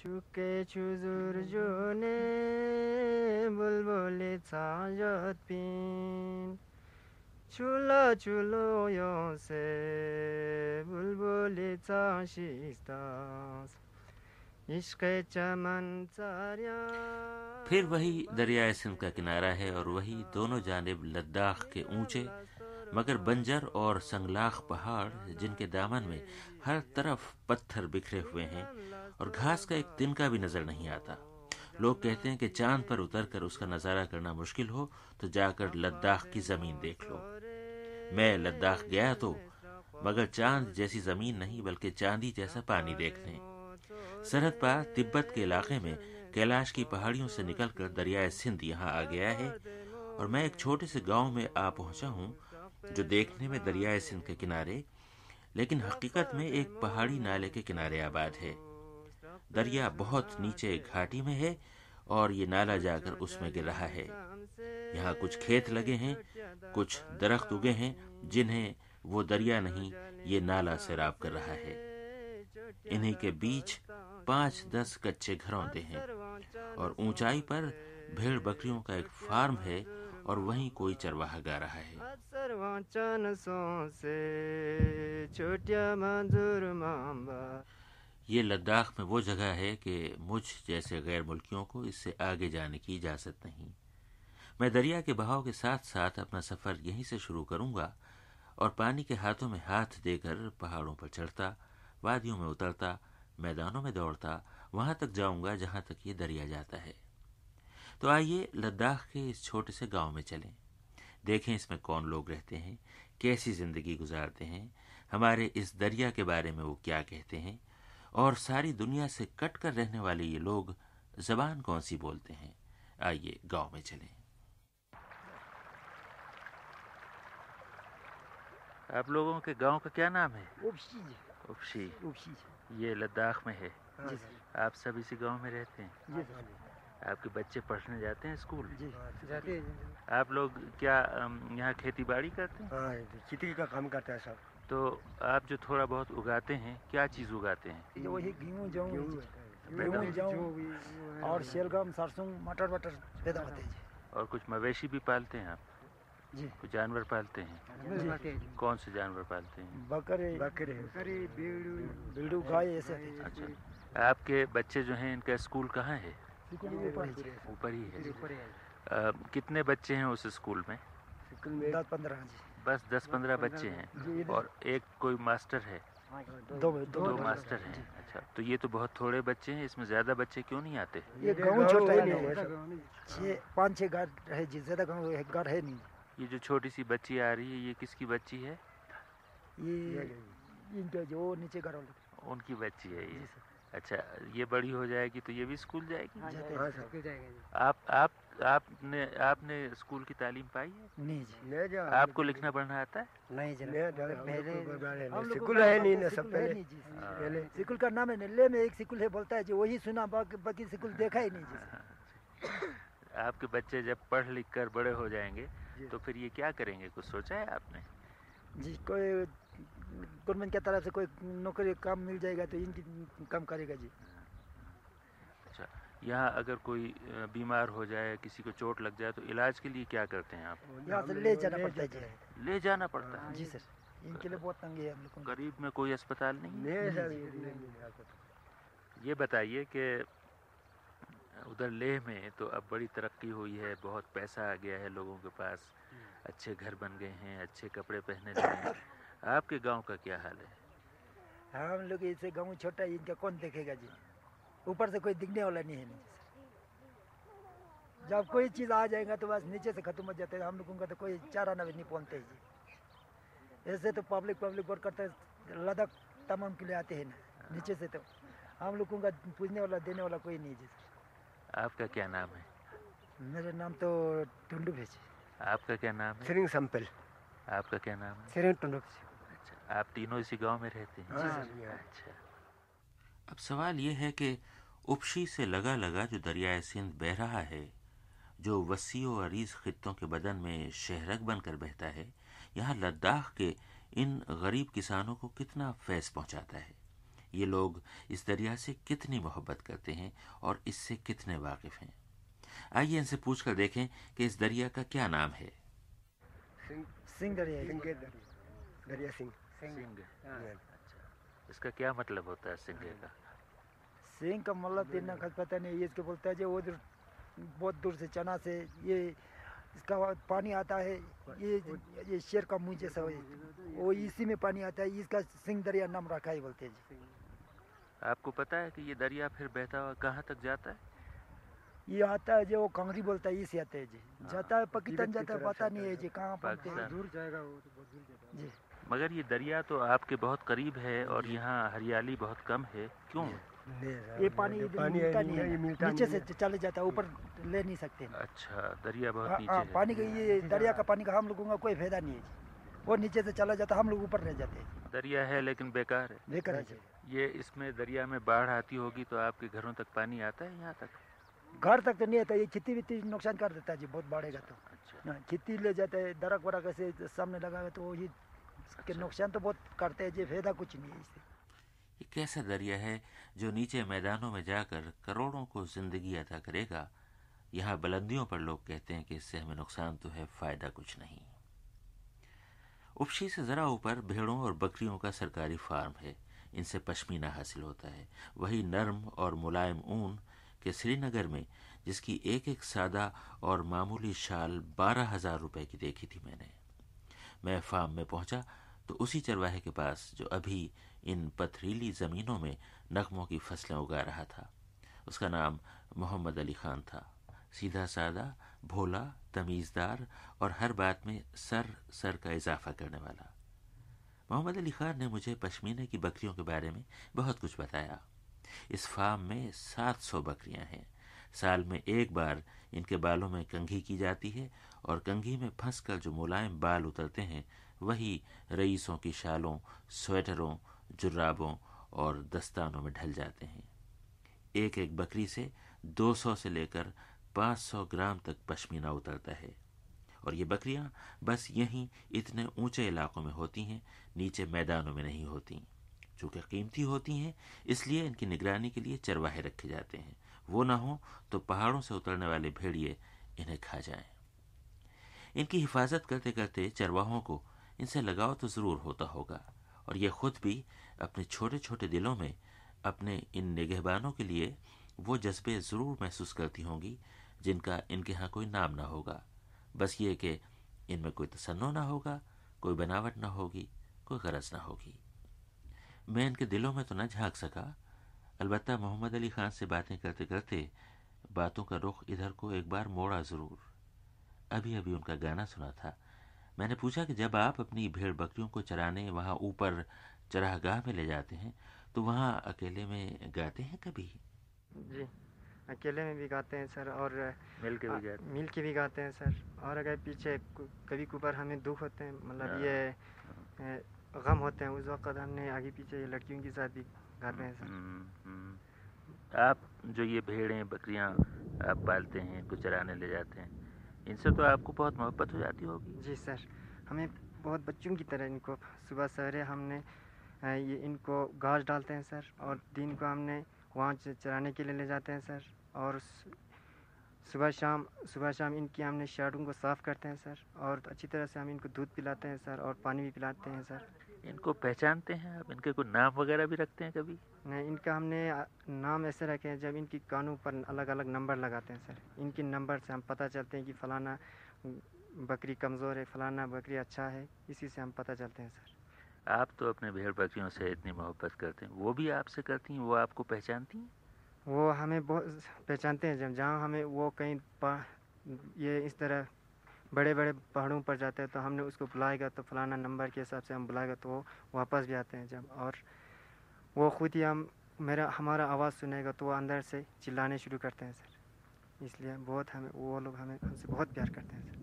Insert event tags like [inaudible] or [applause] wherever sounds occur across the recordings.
চুকে চুজুর জোনে বুলবুলি ছায়ত পিন চুলো চুলো সে বুলবুলি চাশিস্তাস عشق چمن پھر وہی دریائے سندھ کا کنارہ ہے اور وہی دونوں جانب لداخ کے اونچے مگر بنجر اور سنگلاخ پہاڑ جن کے دامن میں ہر طرف پتھر بکھرے ہوئے ہیں اور گھاس کا ایک تنکا بھی نظر نہیں آتا۔ لوگ کہتے ہیں کہ چاند پر اتر کر اس کا نظارہ کرنا مشکل ہو، تو جا کر لداخ کی زمین دیکھ لو۔ میں لداخ گیا تو، مگر چاند جیسی زمین نہیں، بلکہ چاندی جیسا پانی دیکھنے سرحد پار تبت کے علاقے میں کیلاش کی پہاڑیوں سے نکل کر دریائے سندھ یہاں آ گیا ہے۔ اور میں ایک چھوٹے سے گاؤں میں آ پہنچا ہوں، جو دیکھنے میں دریائے سندھ کے کنارے، لیکن حقیقت میں ایک پہاڑی نالے کے کنارے آباد ہے۔ دریا بہت نیچے گھاٹی میں ہے اور یہ نالا جا کر اس میں گر رہا ہے۔ یہاں کچھ کھیت لگے ہیں، کچھ درخت اگے ہیں، جنہیں وہ دریا نہیں، یہ نالا سیراب کر رہا ہے۔ انہیں کے بیچ پانچ دس کچے گھر ہوتے ہیں اور اونچائی پر بھیڑ بکریوں کا ایک فارم ہے اور وہیں کوئی چرواہ گا رہا ہے۔ یہ لداخ میں وہ جگہ ہے کہ مجھ جیسے غیر ملکیوں کو اس سے آگے جانے کی اجازت نہیں۔ میں دریا کے بہاؤ کے ساتھ ساتھ اپنا سفر یہیں سے شروع کروں گا اور پانی کے ہاتھوں میں ہاتھ دے کر پہاڑوں پر چڑھتا، وادیوں میں اترتا، میدانوں میں دوڑتا، وہاں تک جاؤں گا جہاں تک یہ دریا جاتا ہے۔ تو آئیے لداخ کے اس چھوٹے سے گاؤں میں چلیں۔ دیکھیں اس میں کون لوگ رہتے ہیں، کیسی زندگی گزارتے ہیں، ہمارے اس دریا کے بارے میں وہ کیا کہتے ہیں اور ساری دنیا سے کٹ کر رہنے والے یہ لوگ زبان کون سی بولتے ہیں؟ آئیے گاؤں میں چلیں۔ آپ لوگوں کے گاؤں کا کیا نام ہے؟ جی۔ جی۔ یہ لداخ میں ہے۔ ہاں جی۔ آپ سب اسی گاؤں میں رہتے ہیں؟ ہاں آپ کے بچے پڑھنے جاتے ہیں اسکول؟ آپ لوگ کیا یہاں کھیتی باڑی کرتے ہیں؟ ہاں کھیتی کا کام کرتے ہیں سب۔ تو آپ جو تھوڑا بہت اگاتے ہیں کیا چیز اگاتے ہیں؟ وہی گیہوں جاؤں اور شیلگم سرسوں مٹر وٹر پیدا ہوتے ہیں۔ اور کچھ مویشی بھی پالتے ہیں آپ؟ جی۔ کچھ جانور پالتے ہیں؟ جی۔ کون سے جانور پالتے ہیں؟ بکرے۔ بکرے۔ گائے ایسے۔ اچھا۔ آپ کے بچے جو ہیں ان کا اسکول کہاں ہے؟ اوپر ہی۔ ہے۔ کتنے بچے ہیں اس اسکول میں؟ دس پندرہ جی بس دس پندرہ بچے ہیں جی، اور ایک کوئی ماسٹر ہے۔ دو ماسٹر ہیں۔ جی۔ اچھا تو یہ تو بہت تھوڑے بچے ہیں اس میں زیادہ بچے کیوں نہیں آتے؟ یہ پانچ چھ گھر ہے جی زیادہ گھر ہے نہیں۔ یہ جو چھوٹی سی بچی آ رہی ہے یہ کس کی بچی ہے؟ یہ جو نیچے گھر ان کی بچی ہے یہ۔ جی اچھا یہ بڑی ہو جائے گی تو یہ بھی اسکول جائے گی؟ آپ آپ آپ نے آپ نے اسکول کی تعلیم پائی ہے؟ جی۔ آپ کو لکھنا پڑھنا آتا ہے؟ نہیں جی، جی۔ سکول ہاں۔ سکول کا نام ہے نلے میں ایک سکول ہے بولتا ہے جی وہی سنا باقی سکول دیکھا ہی نہیں جی۔ ہاں، آپ کے بچے جب پڑھ لکھ کر بڑے ہو جائیں گے تو پھر یہ کیا کریں گے؟ کچھ سوچا ہے آپ نے؟ جی کوئی گورنمنٹ کی طرف سے کوئی نوکری کام مل جائے گا تو ان کی کام کرے گا جی اچھا یہاں اگر کوئی بیمار ہو جائے کسی کو چوٹ لگ جائے تو علاج کے لیے کیا کرتے ہیں آپ یہاں سے لے جانا پڑتا ہے لے جانا پڑتا ہے جی سر ان کے لیے بہت تنگی ہے غریب میں کوئی اسپتال نہیں یہ بتائیے کہ ادھر لیہ میں تو اب بڑی ترقی ہوئی ہے بہت پیسہ آ گیا ہے لوگوں کے پاس اچھے گھر بن گئے ہیں اچھے کپڑے پہنے لگے ہیں آپ کے گاؤں کا کیا حال ہے؟ ہم لوگ اسے گاؤں چھوٹا ہے ان کا کون دیکھے گا جی؟ اوپر سے کوئی دکھنے والا نہیں ہے نیچے جب کوئی چیز آ جائے گا تو بس نیچے سے ختم ہو جاتا ہے۔ ہم لوگوں کا تو کوئی چارہ نہ نہیں پہنچتے جی۔ ایسے تو پبلک پبلک ورک کرتے لداخ تمام کے لیے آتے ہیں نا۔ نیچے سے تو ہم لوگوں کا پوچھنے والا دینے والا کوئی نہیں جی۔ آپ کا کیا نام ہے؟ میرا نام تو ٹنڈو بھیج جی۔ آپ کا کیا نام ہے؟ سرنگ سمپل۔ آپ کا کیا نام ہے؟ سرنگ ٹنڈو بھیج جی۔ آپ تینوں اسی گاؤں میں رہتے ہیں۔ ہاں، جی، جی۔ اچھا۔ اب سوال یہ ہے کہ اپشی سے لگا لگا جو دریائے سندھ بہ رہا ہے جو وسیع و عریض خطوں کے بدن میں شہرک بن کر بہتا ہے یہاں لداخ کے ان غریب کسانوں کو کتنا فیض پہنچاتا ہے؟ یہ لوگ اس دریا سے کتنی محبت کرتے ہیں اور اس سے کتنے واقف ہیں؟ آئیے ان سے پوچھ کر دیکھیں کہ اس دریا کا کیا نام ہے۔ سنگ دریا۔ دریا سنگھ۔ اس کا کیا مطلب ہوتا ہے سنگے کا سنگھ کا مطلب تین خط پتہ نہیں یہ اس کے بولتا ہے جو ادھر بہت دور سے چنا سے یہ اس کا پانی آتا ہے یہ یہ شیر کا منہ جیسا وہ اسی میں پانی آتا ہے اس کا سنگھ دریا نام رکھا ہے بولتے ہیں جی آپ کو پتا ہے کہ یہ دریا پھر بہتا ہوا کہاں تک جاتا ہے یہ آتا ہے جو وہ کانگری بولتا ہے اسی آتا ہے جی جاتا ہے پاکستان جاتا ہے پتہ نہیں ہے جی کہاں پہنچتے ہیں۔ دور جائے گا وہ تو بہت دور جائے گا جی مگر یہ دریا تو آپ کے بہت قریب ہے اور یہاں ہریالی بہت کم ہے۔ کیوں؟ یہ پانی نیچے سے چلے جاتا ہے اوپر لے نہیں سکتے۔ اچھا دریا بہت ہاں نیچے ہاں ہے۔ پانی کا یہ دریا کا پانی کا ہم لوگوں کا کوئی فائدہ نہیں ہے جی۔ وہ نیچے سے چلا جاتا ہم لوگ اوپر رہ جاتے۔ ہیں دریا ہے لیکن بیکار ہے۔ بےکر ہے جی۔ یہ اس میں دریا میں باڑھ آتی ہوگی تو آپ کے گھروں تک پانی آتا ہے یہاں تک؟ گھر تک تو نہیں آتا یہ کھیتی وتی نقصان کر دیتا ہے جی بہت بڑھے گا تو۔ اچھا۔ ہاں، کھیتی لے جاتا ہے درخت ورخ ایسے سامنے لگا ہے تو وہی کے نقصان تو بہت کرتے ہیں جی فائدہ کچھ نہیں ہے اس سے۔ یہ کیسا دریا ہے جو نیچے میدانوں میں جا کر کروڑوں کو زندگی عطا کرے گا؟ یہاں بلندیوں پر لوگ کہتے ہیں کہ اس سے ہمیں نقصان تو ہے، فائدہ کچھ نہیں۔ اپشی سے ذرا اوپر بھیڑوں اور بکریوں کا سرکاری فارم ہے۔ ان سے پشمینہ حاصل ہوتا ہے۔ وہی نرم اور ملائم اون کہ سری نگر میں، جس کی ایک ایک سادہ اور معمولی شال بارہ ہزار روپے کی دیکھی تھی میں نے۔ میں فارم میں پہنچا تو اسی چرواہے کے پاس جو ابھی ان پتھریلی زمینوں میں نغموں کی فصلیں اگا رہا تھا، اس کا نام محمد علی خان تھا۔ سیدھا سادہ، بھولا، تمیزدار اور ہر بات میں سر سر کا اضافہ کرنے والا۔ محمد علی خان نے مجھے پشمینے کی بکریوں کے بارے میں بہت کچھ بتایا۔ اس فارم میں سات سو بکریاں ہیں۔ سال میں ایک بار ان کے بالوں میں کنگھی کی جاتی ہے اور کنگھی میں پھنس کر جو ملائم بال اترتے ہیں، وہی رئیسوں کی شالوں، سویٹروں، جرابوں اور دستانوں میں ڈھل جاتے ہیں۔ ایک ایک بکری سے دو سو سے لے کر پانچ سو گرام تک پشمینہ اترتا ہے۔ اور یہ بکریاں بس یہیں اتنے اونچے علاقوں میں ہوتی ہیں، نیچے میدانوں میں نہیں ہوتی۔ چونکہ قیمتی ہوتی ہیں، اس لیے ان کی نگرانی کے لیے چرواہے رکھے جاتے ہیں۔ وہ نہ ہوں تو پہاڑوں سے اترنے والے بھیڑیے انہیں کھا جائیں۔ ان کی حفاظت کرتے کرتے چرواہوں کو ان سے لگاؤ تو ضرور ہوتا ہوگا اور یہ خود بھی اپنے چھوٹے چھوٹے دلوں میں اپنے ان نگہبانوں کے لیے وہ جذبے ضرور محسوس کرتی ہوں گی جن کا ان کے ہاں کوئی نام نہ ہوگا۔ بس یہ کہ ان میں کوئی تصنع نہ ہوگا، کوئی بناوٹ نہ ہوگی، کوئی غرض نہ ہوگی۔ میں ان کے دلوں میں تو نہ جھانک سکا۔ البتہ محمد علی خان سے باتیں کرتے کرتے باتوں کا رخ ادھر کو ایک بار موڑا ضرور۔ ابھی ابھی ان کا گانا سنا تھا۔ میں نے پوچھا کہ جب آپ اپنی بھیڑ بکریوں کو چرانے وہاں اوپر چراہ گاہ میں لے جاتے ہیں تو وہاں اکیلے میں گاتے ہیں کبھی؟ جی اکیلے میں بھی گاتے ہیں سر اور مل کے آ- مل کے بھی گاتے ہیں سر۔ اور اگر پیچھے کبھی کبھار ہمیں دکھ ہوتے ہیں مطلب یہ اے، غم ہوتے ہیں اس وقت ہم نے آگے پیچھے یہ لڑکیوں کے ساتھ بھی گاتے ہیں سر۔ آپ جو یہ بھیڑیں بکریاں آپ پالتے ہیں ان کو چرانے لے جاتے ہیں ان سے تو آپ کو بہت محبت ہو جاتی ہوگی۔ جی سر، ہمیں بہت بچوں کی طرح ان کو صبح سویرے ہم نے یہ ان کو گھاس ڈالتے ہیں سر، اور دن کو ہم نے وہاں چرانے کے لیے لے جاتے ہیں سر، اور صبح شام صبح شام ان کی ہم نے شاڈوں کو صاف کرتے ہیں سر، اور اچھی طرح سے ہم ان کو دودھ پلاتے ہیں سر، اور پانی بھی پلاتے ہیں سر۔ ان کو پہچانتے ہیں آپ؟ ان کے کوئی نام وغیرہ بھی رکھتے ہیں کبھی؟ نہیں ان کا ہم نے نام ایسے رکھے ہیں جب ان کی کانوں پر الگ الگ نمبر لگاتے ہیں سر۔ ان کے نمبر سے ہم پتہ چلتے ہیں کہ فلانا بکری کمزور ہے فلانا بکری اچھا ہے اسی سے ہم پتہ چلتے ہیں سر۔ آپ تو اپنے بھیڑ بکریوں سے اتنی محبت کرتے ہیں۔ وہ بھی آپ سے کرتی ہیں؟ وہ آپ کو پہچانتی ہیں؟ وہ ہمیں بہت پہچانتے ہیں۔ جب جہاں ہمیں وہ کہیں یہ اس طرح بڑے بڑے پہاڑوں پر جاتے ہیں تو ہم نے اس کو بلائے گا تو فلانا نمبر کے حساب سے ہم بلائے گا تو وہ واپس بھی آتے ہیں جب اور وہ خود ہی ہم میرا ہمارا آواز سنے گا تو وہ اندر سے چلانے شروع کرتے ہیں سر۔ اس لیے بہت ہمیں وہ لوگ ہمیں ہم سے بہت پیار کرتے ہیں سر۔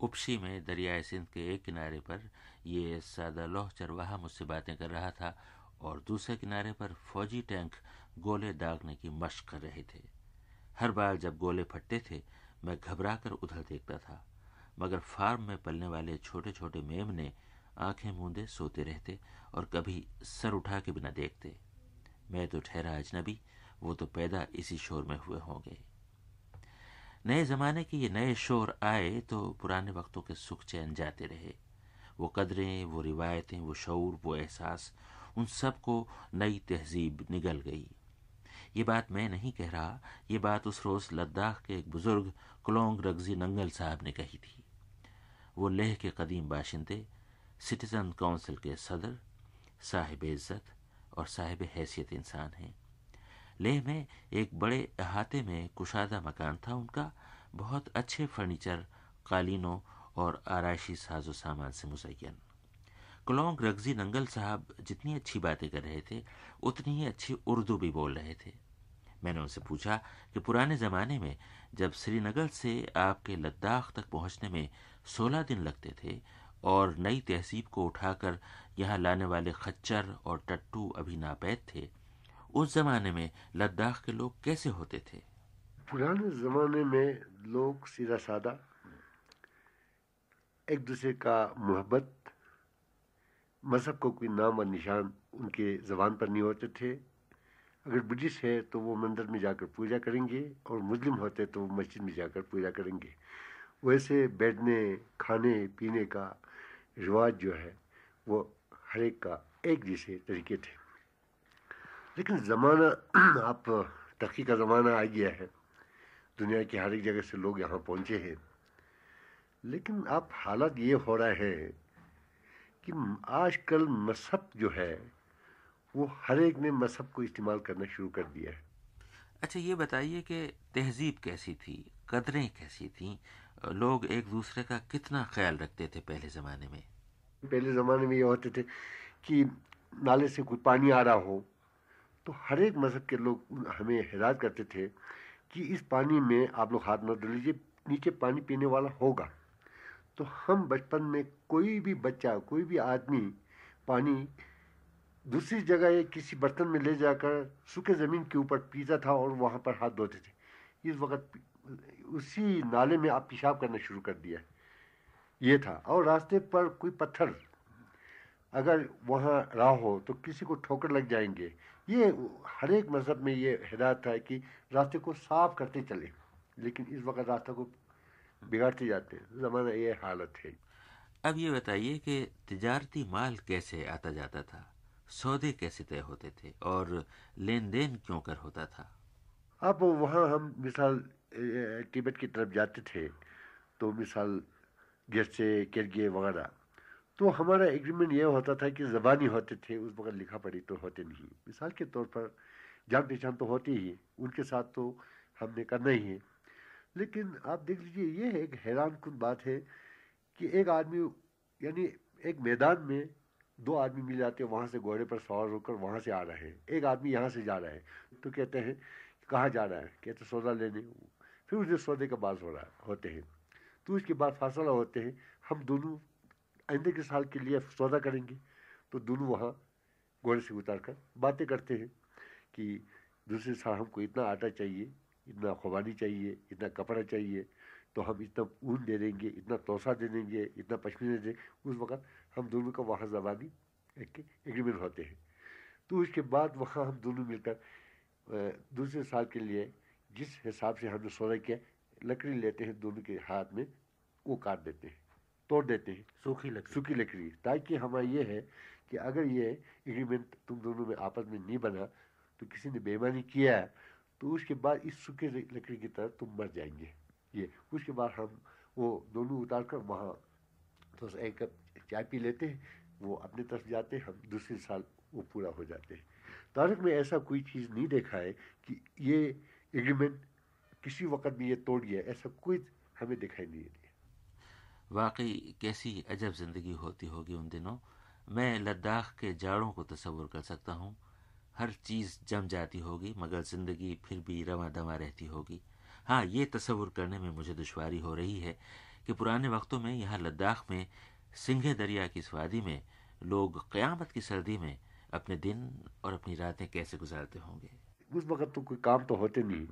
اپشی میں دریائے سندھ کے ایک کنارے پر یہ سادہ لوہ چرواہا مجھ سے باتیں کر رہا تھا اور دوسرے کنارے پر فوجی ٹینک گولے داغنے کی مشق کر رہے تھے۔ ہر بار جب گولے پھٹتے تھے، میں گھبرا کر ادھر دیکھتا تھا، مگر فارم میں پلنے والے چھوٹے چھوٹے میمنے آنکھیں موندے سوتے رہتے اور کبھی سر اٹھا کے بنا دیکھتے۔ میں تو ٹھہرا اجنبی، وہ تو پیدا اسی شور میں ہوئے ہوں گے۔ نئے زمانے کے یہ نئے شور آئے تو پرانے وقتوں کے سکھ چین جاتے رہے۔ وہ قدریں، وہ روایتیں، وہ شعور، وہ احساس، ان سب کو نئی تہذیب نگل گئی۔ یہ بات میں نہیں کہہ رہا، یہ بات اس روز لداخ کے ایک بزرگ کلونگ رگزی ننگل صاحب نے کہی تھی۔ وہ لیہ کے قدیم باشندے، سٹیزن کونسل کے صدر، صاحب عزت اور صاحب حیثیت انسان ہیں۔ لیہ میں ایک بڑے احاطے میں کشادہ مکان تھا، ان کا بہت اچھے فرنیچر، قالینوں اور آرائشی ساز و سامان سے مزین۔ کلونگ رگزی ننگل صاحب جتنی اچھی باتیں کر رہے تھے، اتنی ہی اچھی اردو بھی بول رہے تھے۔ میں نے ان سے پوچھا کہ پرانے زمانے میں جب سری نگر سے آپ کے لداخ تک پہنچنے میں سولہ دن لگتے تھے اور نئی تہذیب کو اٹھا کر یہاں لانے والے خچر اور ٹٹو ابھی ناپید تھے، اس زمانے میں لداخ کے لوگ کیسے ہوتے تھے؟ پرانے زمانے میں لوگ سیدھا سادہ، ایک دوسرے کا محبت، مذہب کو کوئی نام اور نشان ان کے زبان پر نہیں ہوتے تھے۔ اگر بدھسٹ ہے تو وہ مندر میں جا کر پوجا کریں گے اور مسلم ہوتے تو وہ مسجد میں جا کر پوجا کریں گے۔ ویسے بیٹھنے، کھانے، پینے کا رواج جو ہے، وہ ہر ایک کا ایک جیسے طریقے تھے۔ لیکن زمانہ [clears throat] آپ ترقی کا زمانہ آ گیا ہے۔ دنیا کی ہر ایک جگہ سے لوگ یہاں پہنچے ہیں۔ لیکن اب حالت یہ ہو رہا ہے کہ آج کل مذہب جو ہے وہ ہر ایک نے مذہب کو استعمال کرنا شروع کر دیا ہے۔ اچھا یہ بتائیے کہ تہذیب کیسی تھی؟ قدریں کیسی تھیں؟ لوگ ایک دوسرے کا کتنا خیال رکھتے تھے پہلے زمانے میں؟ پہلے زمانے میں یہ ہوتے تھے کہ نالے سے کوئی پانی آ رہا ہو تو ہر ایک مذہب کے لوگ ہمیں ہدایت کرتے تھے کہ اس پانی میں آپ لوگ ہاتھ نہ دھو لیجیے نیچے پانی پینے والا ہوگا۔ تو ہم بچپن میں کوئی بھی بچہ کوئی بھی آدمی پانی دوسری جگہ یا کسی برتن میں لے جا کر سوکھے زمین کے اوپر پیتا تھا اور وہاں پر ہاتھ دھوتے تھے۔ اس وقت اسی نالے میں آپ پیشاب کرنا شروع کر دیا۔ یہ تھا۔ اور راستے پر کوئی پتھر اگر وہاں راہ ہو تو کسی کو ٹھوکر لگ جائیں گے۔ یہ ہر ایک مذہب میں یہ ہدایت تھا کہ راستے کو صاف کرتے چلے لیکن اس وقت راستہ کو بگاڑتے جاتے۔ ہیں زمانہ یہ حالت ہے۔ اب یہ بتائیے کہ تجارتی مال کیسے آتا جاتا تھا؟ سودے کیسے طے ہوتے تھے اور لین دین کیوں کر ہوتا تھا؟ اب وہاں ہم مثال ٹیبٹ کی طرف جاتے تھے، تو مثال گرچے کرگے وغیرہ، تو ہمارا ایگریمنٹ یہ ہوتا تھا کہ زبانی ہوتے تھے، اس وقت لکھا پڑھی تو ہوتے نہیں۔ مثال کے طور پر جان پہچان تو ہوتی ہی، ان کے ساتھ تو ہم نے کرنا ہی ہے۔ لیکن آپ دیکھ لیجیے یہ ایک حیران کن بات ہے کہ ایک آدمی یعنی ایک میدان میں دو آدمی مل جاتے ہیں، وہاں سے گھوڑے پر سوار ہو کر وہاں سے آ رہے ہیں۔ ایک آدمی یہاں سے جا رہا ہے، تو کہتے ہیں، کہاں جا رہا ہے؟ کہتے ہیں، سودا لینے۔ پھر اسے سودے کا باز ہو رہا ہوتے ہیں۔ تو اس کے بعد فاصلہ ہوتے ہیں، ہم دونوں آئندے کے سال کے لیے سودا کریں گے۔ تو دونوں وہاں گھوڑے سے اتار کر باتیں کرتے ہیں کہ دوسرے سال ہم کو اتنا آٹا چاہیے، اتنا خوبانی چاہیے، اتنا کپڑا چاہیے، تو ہم اتنا اون دے دیں گے، اتنا توسا دے دیں گے، اتنا پشمینے دیں۔ اس وقت ہم دونوں کا وہاں زبانی ایک ایگریمنٹ ہوتے ہیں۔ تو اس کے بعد وہاں ہم دونوں مل کر دوسرے سال کے لیے جس حساب سے ہم نے سودا کیا لکڑی لیتے ہیں دونوں کے ہاتھ میں وہ کاٹ دیتے ہیں توڑ دیتے ہیں۔ سوکھی لکڑی۔ سوکھی لکڑی۔ تاکہ ہمارا یہ ہے کہ اگر یہ ایگریمنٹ تم دونوں میں آپس میں نہیں بنا تو کسی نے بےمانی کیا ہے تو اس کے بعد اس سوکھے لکڑی کی طرح تم مر جائیں گے۔ یہ۔ اس کے بعد ہم وہ دونوں اتار کر وہاں تو ایک کپ چائے پی لیتے ہیں، وہ اپنے طرف جاتے ہیں، ہم دوسرے سال وہ پورا ہو جاتے ہیں۔ تاریخ میں ایسا کوئی چیز نہیں دیکھا ہے کہ یہ ایگریمنٹ کسی وقت بھی یہ توڑ گیا، ایسا کوئی ہمیں دکھائی نہیں دیا۔ واقعی کیسی عجب زندگی ہوتی ہوگی ان دنوں۔ میں لداخ کے جاڑوں کو تصور کر سکتا ہوں۔ ہر چیز جم جاتی ہوگی، مگر زندگی پھر بھی رواں دواں رہتی ہوگی۔ ہاں یہ تصور کرنے میں مجھے دشواری ہو رہی ہے کہ پرانے وقتوں میں یہاں لداخ میں سنگھے دریا کی سوادی میں لوگ قیامت کی سردی میں اپنے دن اور اپنی راتیں کیسے گزارتے ہوں گے؟ اس وقت تو کوئی کام تو ہوتے نہیں۔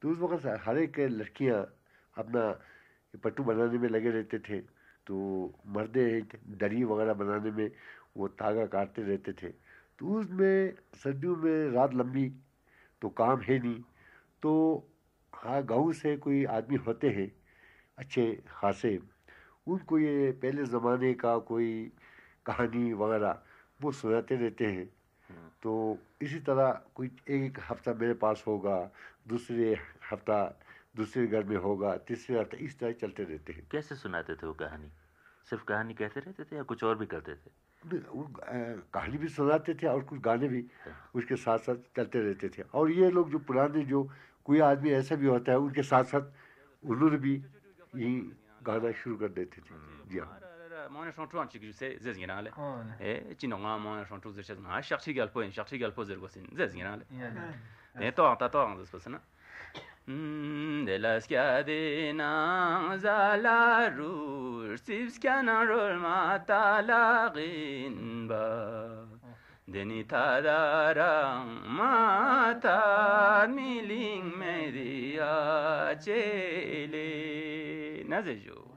تو اس وقت ہر ایک لڑکیاں اپنا پٹو بنانے میں لگے رہتے تھے۔ تو مردے دری وغیرہ بنانے میں وہ تاگا کاٹتے رہتے تھے۔ تو اس میں سردیوں میں رات لمبی تو کام ہے نہیں۔ تو ہاں گاؤں سے کوئی آدمی ہوتے ہیں، اچھے، خاصے ان کو یہ پہلے زمانے کا کوئی کہانی وغیرہ وہ سناتے رہتے ہیں۔ تو اسی طرح کوئی ایک ہفتہ میرے پاس ہوگا دوسرے ہفتہ دوسرے گھر میں ہوگا تیسرے ہفتہ اس طرح چلتے رہتے ہیں۔ کیسے سناتے تھے وہ کہانی؟ صرف کہانی کہتے رہتے تھے یا کچھ اور بھی کرتے تھے؟ کہانی بھی سناتے تھے اور کچھ گانے بھی اس کے ساتھ ساتھ چلتے رہتے تھے۔ اور یہ لوگ جو پرانے جو کوئی آدمی ایسا بھی ہوتا ہے ان کے ساتھ ساتھ انہوں نے بھی گانا شروع کر جی ہاں شاق چی گل پوین شاق چی گل پو زر گوسین زز گینا لے اے تو آتا تو آن زز پسنا دلس کیا دینا زالا رور سیبس کیا نا رول ما تالاغین با دنی تا دارا ما تا میلینگ میدیا چیلی نزجو